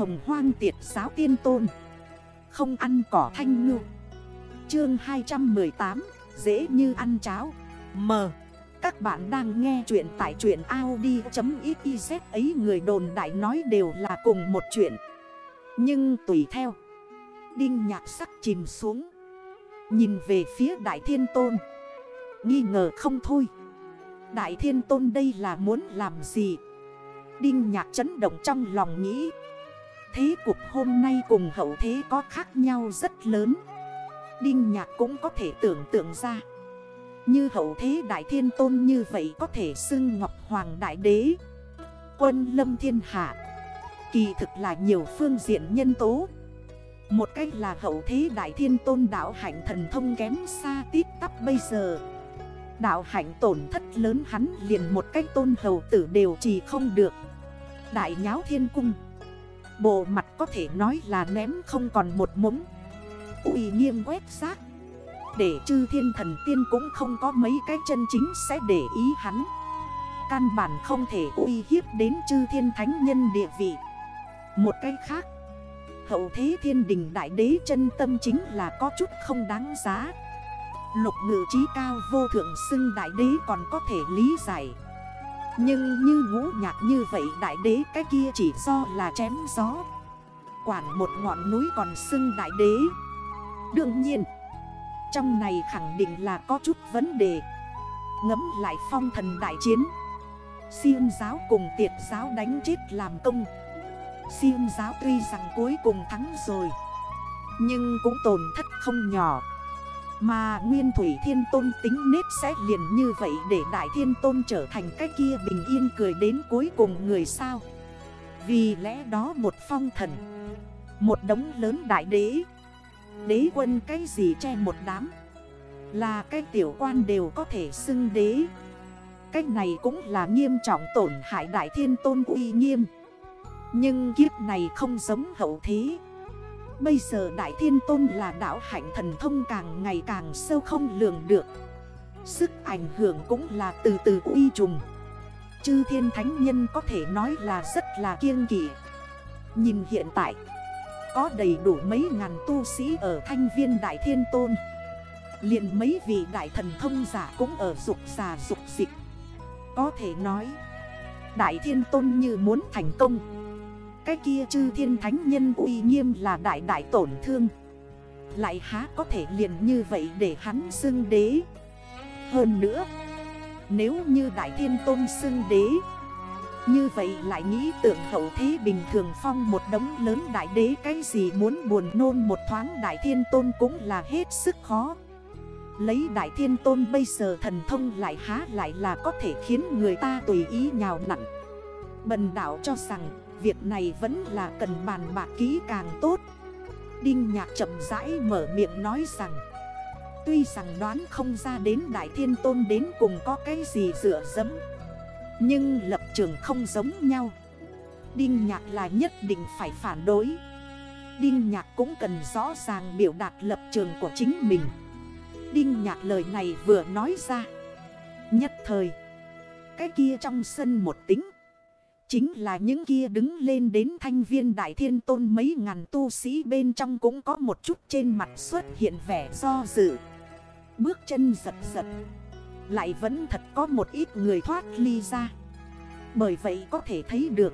hồng hoang tiệt giáo tiên tôn. Không ăn cỏ thanh ngư. Chương 218 Dễ như ăn cháo. M. Các bạn đang nghe chuyện tại chuyện Audi.xyz ấy người đồn đại nói đều là cùng một chuyện. Nhưng tùy theo, Đinh nhạc sắc chìm xuống. Nhìn về phía đại thiên tôn. Nghi ngờ không thôi. Đại thiên tôn đây là muốn làm gì? Đinh nhạc chấn động trong lòng nghĩ. Thế cục hôm nay cùng hậu thế có khác nhau rất lớn. Đinh nhạc cũng có thể tưởng tượng ra. Như hậu thế đại thiên tôn như vậy có thể xưng ngọc hoàng đại đế. Quân lâm thiên hạ. Kỳ thực là nhiều phương diện nhân tố. Một cách là hậu thế đại thiên tôn đạo hạnh thần thông kém xa tít tắp bây giờ. Đạo hạnh tổn thất lớn hắn liền một cách tôn hầu tử đều chỉ không được. Đại nháo thiên cung. Bộ mặt có thể nói là ném không còn một mống. Uy nghiêm quét xác. Để chư thiên thần tiên cũng không có mấy cái chân chính sẽ để ý hắn. Căn bản không thể uy hiếp đến chư thiên thánh nhân địa vị. Một cách khác, Hậu thế thiên đình đại đế chân tâm chính là có chút không đáng giá. Lục ngự trí cao vô thượng xưng đại đế còn có thể lý giải. Nhưng như ngũ nhạc như vậy đại đế cái kia chỉ do là chém gió. Quản một ngọn núi còn xưng đại đế. Đương nhiên, Trong này khẳng định là có chút vấn đề. Ngấm lại phong thần đại chiến. Siêng giáo cùng tiệt giáo đánh chết làm công. Siêng giáo tuy rằng cuối cùng thắng rồi, Nhưng cũng tổn thất không nhỏ mà Nguyên Thủy Thiên Tôn tính nết sẽ liền như vậy để Đại Thiên Tôn trở thành cái kia bình yên cười đến cuối cùng người sao. Vì lẽ đó một phong thần, một đống lớn đại đế, đế quân cái gì che một đám, là cái tiểu quan đều có thể xưng đế. Cách này cũng là nghiêm trọng tổn hại Đại Thiên Tôn uy nghiêm. Nhưng kiếp này không giống hậu thế. Bây giờ Đại Thiên Tôn là đạo hạnh thần thông càng ngày càng sâu không lường được. Sức ảnh hưởng cũng là từ từ uy trùng. Chư thiên thánh nhân có thể nói là rất là kiêng kỷ Nhìn hiện tại, Có đầy đủ mấy ngàn tu sĩ ở thanh viên Đại Thiên Tôn. Liền mấy vị đại thần thông giả cũng ở dục giả dục dịch. Có thể nói, Đại Thiên Tôn như muốn thành công cái kia chư thiên thánh nhân uy nghiêm là đại đại tổn thương. Lại há có thể liền như vậy để hắn xưng đế? Hơn nữa, Nếu như đại thiên tôn xưng đế, Như vậy lại nghĩ tưởng hậu thế bình thường phong một đống lớn đại đế Cái gì muốn buồn nôn một thoáng đại thiên tôn cũng là hết sức khó. Lấy đại thiên tôn bây giờ thần thông lại há lại là có thể khiến người ta tùy ý nhào nặng Bần đảo cho rằng Việc này vẫn là cần bàn bạc kỹ càng tốt. Đinh nhạc chậm rãi mở miệng nói rằng, Tuy rằng đoán không ra đến Đại Thiên Tôn đến cùng có cái gì dựa dẫm, Nhưng lập trường không giống nhau. Đinh nhạc là nhất định phải phản đối. Đinh nhạc cũng cần rõ ràng biểu đạt lập trường của chính mình. Đinh nhạc lời này vừa nói ra, Nhất thời, Cái kia trong sân một tính Chính là những kia đứng lên đến thanh viên đại thiên tôn mấy ngàn tu sĩ bên trong cũng có một chút trên mặt xuất hiện vẻ do dự. Bước chân giật giật. Lại vẫn thật có một ít người thoát ly ra. Bởi vậy có thể thấy được.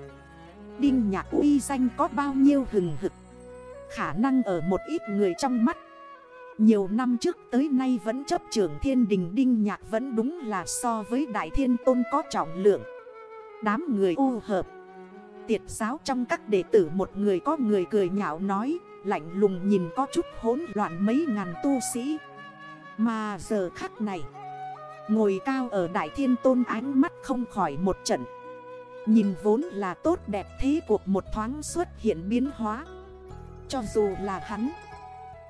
Đinh nhạc uy danh có bao nhiêu hừng hực. Khả năng ở một ít người trong mắt. Nhiều năm trước tới nay vẫn chấp trưởng thiên đình Đinh Nhạc vẫn đúng là so với Đại Thiên Tôn có trọng lượng. Đám người u hợp. Tiệt giáo trong các đệ tử một người có người cười nhạo nói, Lạnh lùng nhìn có chút hỗn loạn mấy ngàn tu sĩ. Mà giờ khắc này, Ngồi cao ở Đại Thiên Tôn ánh mắt không khỏi một trận. Nhìn vốn là tốt đẹp thế cuộc một thoáng xuất hiện biến hóa. Cho dù là hắn,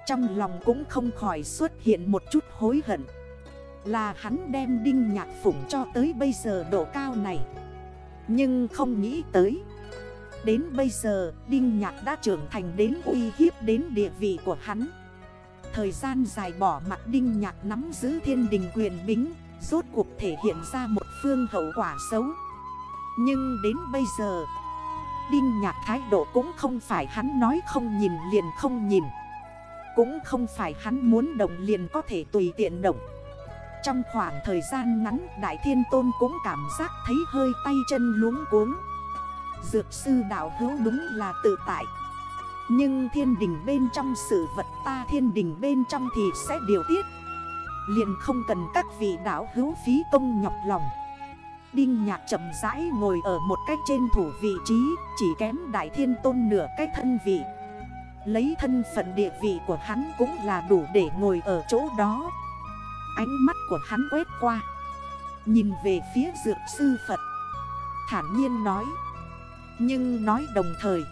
Trong lòng cũng không khỏi xuất hiện một chút hối hận. Là hắn đem đinh nhạc phủng cho tới bây giờ độ cao này nhưng không nghĩ tới. Đến bây giờ, Đinh Nhạc đã trưởng thành đến uy hiếp đến địa vị của hắn. Thời gian dài bỏ mặt Đinh Nhạc nắm giữ thiên đình quyền bính, Rốt cuộc thể hiện ra một phương hậu quả xấu. Nhưng đến bây giờ, Đinh nhạc thái độ cũng không phải hắn nói không nhìn liền không nhìn. Cũng không phải hắn muốn động liền có thể tùy tiện động. Trong khoảng thời gian ngắn, Đại Thiên Tôn cũng cảm giác thấy hơi tay chân luống cuống. Dược sư đạo hữu đúng là tự tại. Nhưng thiên đình bên trong sự vật ta thiên đình bên trong thì sẽ điều tiết. Liền không cần các vị đạo hữu phí công nhọc lòng. Đinh nhạc chậm rãi ngồi ở một cách trên thủ vị trí, Chỉ kém đại thiên tôn nửa cách thân vị. Lấy thân phận địa vị của hắn cũng là đủ để ngồi ở chỗ đó. Ánh mắt của hắn quét qua. Nhìn về phía dược sư Phật. Thản nhiên nói. Nhưng nói đồng thời,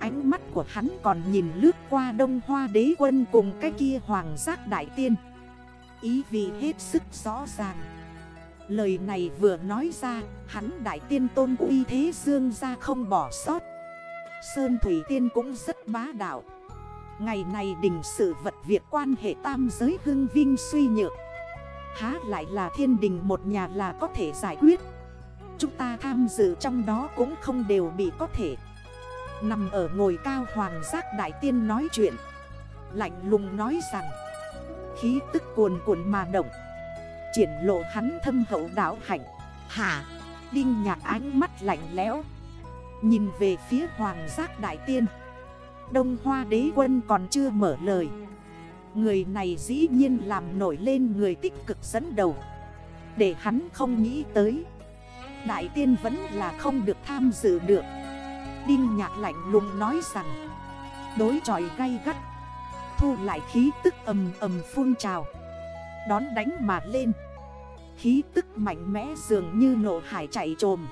Ánh mắt của hắn còn nhìn lướt qua đông hoa đế quân cùng cái kia hoàng giác đại tiên. Ý vì hết sức rõ ràng. Lời này vừa nói ra, Hắn đại tiên tôn uy thế dương ra không bỏ sót. Sơn Thủy Tiên cũng rất bá đạo. Ngày này đình sự vật việc quan hệ tam giới hưng vinh suy nhược. Há lại là thiên đình một nhà là có thể giải quyết. Chúng ta tham dự trong đó cũng không đều bị có thể. Nằm ở ngồi cao hoàng giác đại tiên nói chuyện. Lạnh lùng nói rằng, Khí tức cuồn cuộn mà động. Triển lộ hắn thâm hậu đảo hạnh. Hả Đinh nhạc ánh mắt lạnh lẽo. Nhìn về phía hoàng giác đại tiên. Đông hoa đế quân còn chưa mở lời. Người này dĩ nhiên làm nổi lên người tích cực dẫn đầu. Để hắn không nghĩ tới, Đại tiên vẫn là không được tham dự được. Đinh nhạc lạnh lùng nói rằng, Đối tròi gay gắt, Thu lại khí tức ầm ầm phun trào, Đón đánh mà lên. Khí tức mạnh mẽ dường như nổ hải chạy trồm.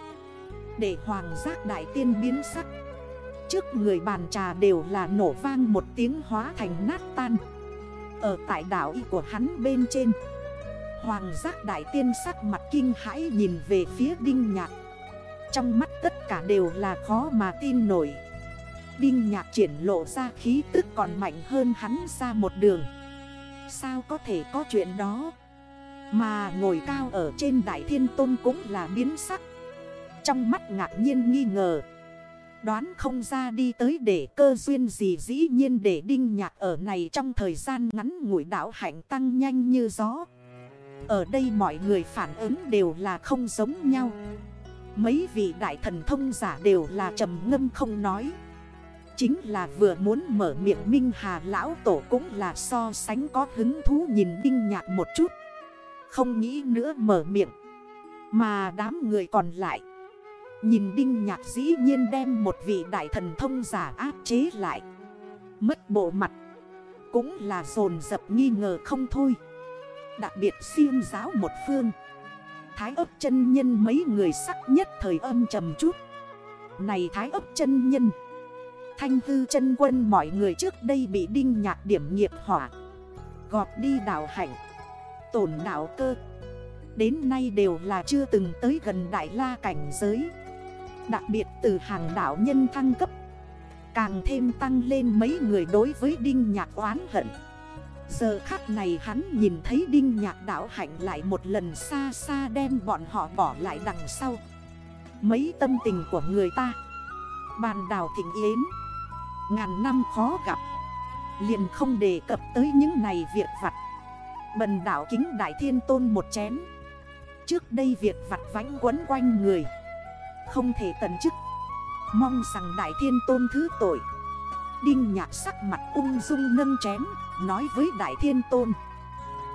Để hoàng giác đại tiên biến sắc Trước người bàn trà đều là nổ vang một tiếng hóa thành nát tan. Ở tại đảo y của hắn bên trên, Hoàng giác đại tiên sắc mặt kinh hãi nhìn về phía đinh nhạc. Trong mắt tất cả đều là khó mà tin nổi. Đinh nhạc triển lộ ra khí tức còn mạnh hơn hắn ra một đường. Sao có thể có chuyện đó? Mà ngồi cao ở trên đại thiên tôn cũng là biến sắc. Trong mắt ngạc nhiên nghi ngờ Đoán không ra đi tới để cơ duyên gì dĩ nhiên để đinh nhạc ở này trong thời gian ngắn ngủi đảo hạnh tăng nhanh như gió. Ở đây mọi người phản ứng đều là không giống nhau. Mấy vị đại thần thông giả đều là trầm ngâm không nói. Chính là vừa muốn mở miệng Minh Hà Lão Tổ cũng là so sánh có hứng thú nhìn Đinh Nhạc một chút. Không nghĩ nữa mở miệng. Mà đám người còn lại. Nhìn Đinh Nhạc dĩ nhiên đem một vị đại thần thông giả áp chế lại. Mất bộ mặt. Cũng là dồn dập nghi ngờ không thôi. Đặc biệt siêng giáo một phương. Thái ấp chân nhân mấy người sắc nhất thời âm trầm chút. Này thái ấp chân nhân. Thanh hư chân quân mọi người trước đây bị đinh nhạc điểm nghiệp hỏa. Gọt đi đảo hạnh. Tổn đảo cơ. Đến nay đều là chưa từng tới gần đại la cảnh giới. Đặc biệt từ hàng đảo nhân thăng cấp, Càng thêm tăng lên mấy người đối với đinh nhạc oán hận. Giờ khắc này hắn nhìn thấy đinh nhạc đảo hạnh lại một lần xa xa đem bọn họ bỏ lại đằng sau. Mấy tâm tình của người ta, Bàn đảo thịnh yến, Ngàn năm khó gặp, Liền không đề cập tới những này việc vặt. Bần đảo kính đại thiên tôn một chén. Trước đây việc vặt vánh quấn quanh người không thể tận chức. Mong rằng đại thiên tôn thứ tội. Đinh nhạc sắc mặt ung dung nâng chén, Nói với đại thiên tôn.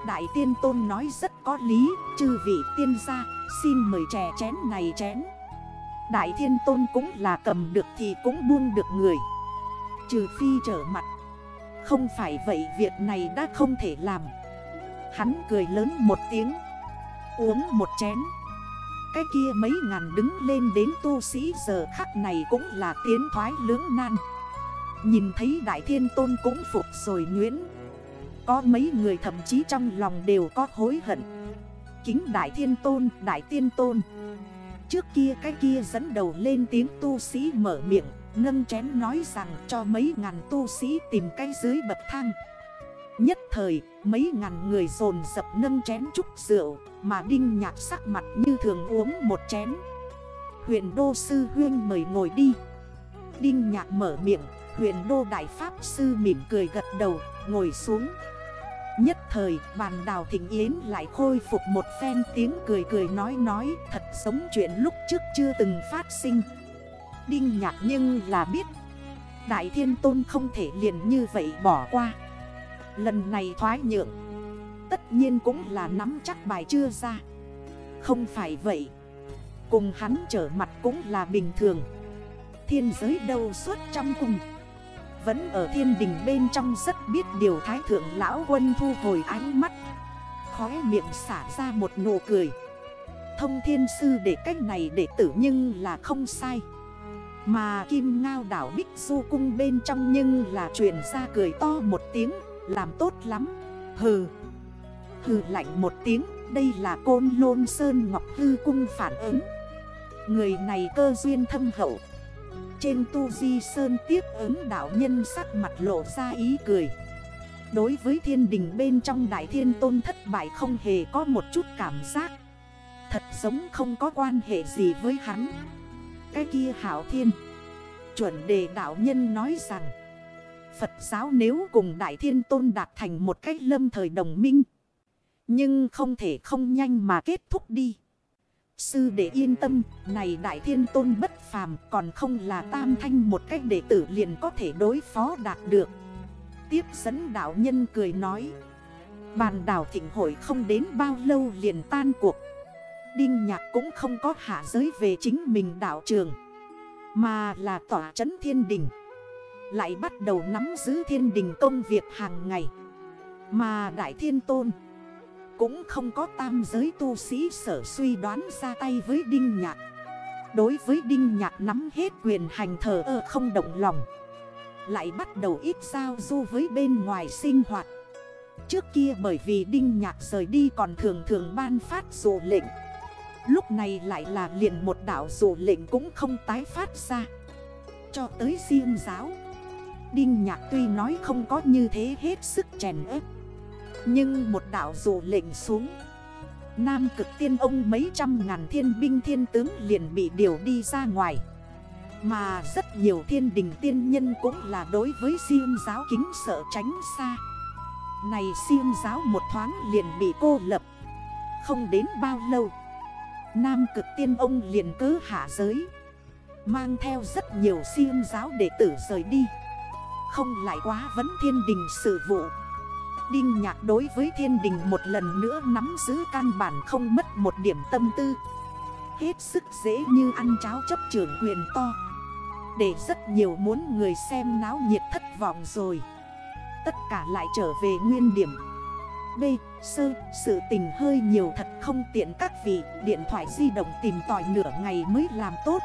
Đại thiên tôn nói rất có lý, Chư vị tiên gia, Xin mời trẻ chén này chén. Đại thiên tôn cũng là cầm được thì cũng buông được người. Trừ phi trở mặt. Không phải vậy việc này đã không thể làm. Hắn cười lớn một tiếng, Uống một chén. Cái kia mấy ngàn đứng lên đến tu sĩ giờ khắc này cũng là tiến thoái lưỡng nan. Nhìn thấy đại thiên tôn cũng phục rồi nguyễn. Có mấy người thậm chí trong lòng đều có hối hận. Kính đại thiên tôn, đại tiên tôn. Trước kia cái kia dẫn đầu lên tiếng tu sĩ mở miệng Nâng chén nói rằng cho mấy ngàn tu sĩ tìm cái dưới bậc thang. Nhất thời, mấy ngàn người dồn dập nâng chén chúc rượu, Mà đinh nhạc sắc mặt như thường uống một chén. Huyện đô sư huyên mời ngồi đi. Đinh nhạc mở miệng huyện đô đại pháp sư mỉm cười gật đầu, Ngồi xuống. Nhất thời, bàn đào thịnh yến lại khôi phục một phen tiếng cười cười nói nói, Thật sống chuyện lúc trước chưa từng phát sinh. Đinh nhạc nhưng là biết, Đại thiên tôn không thể liền như vậy bỏ qua. Lần này thoái nhượng. Tất nhiên cũng là nắm chắc bài chưa ra. Không phải vậy. Cùng hắn trở mặt cũng là bình thường. Thiên giới đâu suốt trong cùng. Vẫn ở thiên đình bên trong rất biết điều thái thượng lão quân thu hồi ánh mắt. Khóe miệng xả ra một nụ cười. Thông thiên sư để cách này để tử nhưng là không sai. Mà kim ngao đảo Bích Du cung bên trong nhưng là truyền ra cười to một tiếng. Làm tốt lắm. Hừ. Hừ lạnh một tiếng, Đây là côn lôn sơn ngọc hư cung phản ứng. Người này cơ duyên thâm hậu. Trên tu di sơn tiếp ứng đạo nhân sắc mặt lộ ra ý cười. Đối với thiên đình bên trong đại thiên tôn thất bại không hề có một chút cảm giác. Thật giống không có quan hệ gì với hắn. Cái kia hảo thiên. Chuẩn đề đạo nhân nói rằng Phật giáo nếu cùng đại thiên tôn đạt thành một cách lâm thời đồng minh Nhưng không thể không nhanh mà kết thúc đi Sư để yên tâm, này đại thiên tôn bất phàm còn không là tam thanh một cách đệ tử liền có thể đối phó đạt được. Tiếp dẫn đạo nhân cười nói. Bàn đảo thịnh hội không đến bao lâu liền tan cuộc. Đinh nhạc cũng không có hạ giới về chính mình đạo trường. Mà là tỏa trấn thiên đình. Lại bắt đầu nắm giữ thiên đình công việc hàng ngày. Mà đại thiên tôn. Cũng không có tam giới tu sĩ sở suy đoán ra tay với Đinh Nhạc Đối với Đinh Nhạc nắm hết quyền hành thờ ơ không động lòng, Lại bắt đầu ít giao du với bên ngoài sinh hoạt Trước kia bởi vì Đinh Nhạc rời đi còn thường thường ban phát dụ lệnh, Lúc này lại là liền một đảo dụ lệnh cũng không tái phát ra Cho tới riêng giáo Đinh Nhạc tuy nói không có như thế hết sức chèn ép. Nhưng một đảo dụ lệnh xuống. Nam cực tiên ông mấy trăm ngàn thiên binh thiên tướng liền bị điều đi ra ngoài. Mà rất nhiều thiên đình tiên nhân cũng là đối với siêng giáo kính sợ tránh xa. Này siêng giáo một thoáng liền bị cô lập. Không đến bao lâu, Nam cực tiên ông liền cứ hạ giới, Mang theo rất nhiều siêng giáo đệ tử rời đi. Không lại quá vấn thiên đình sự vụ. Đinh nhạc đối với thiên đình một lần nữa nắm giữ căn bản không mất một điểm tâm tư. Hết sức dễ như ăn cháo chấp trưởng quyền to. Để rất nhiều muốn người xem náo nhiệt thất vọng rồi. Tất cả lại trở về nguyên điểm. B. Sơ, sự tình hơi nhiều thật không tiện các vị Điện thoại di động tìm tỏi nửa ngày mới làm tốt.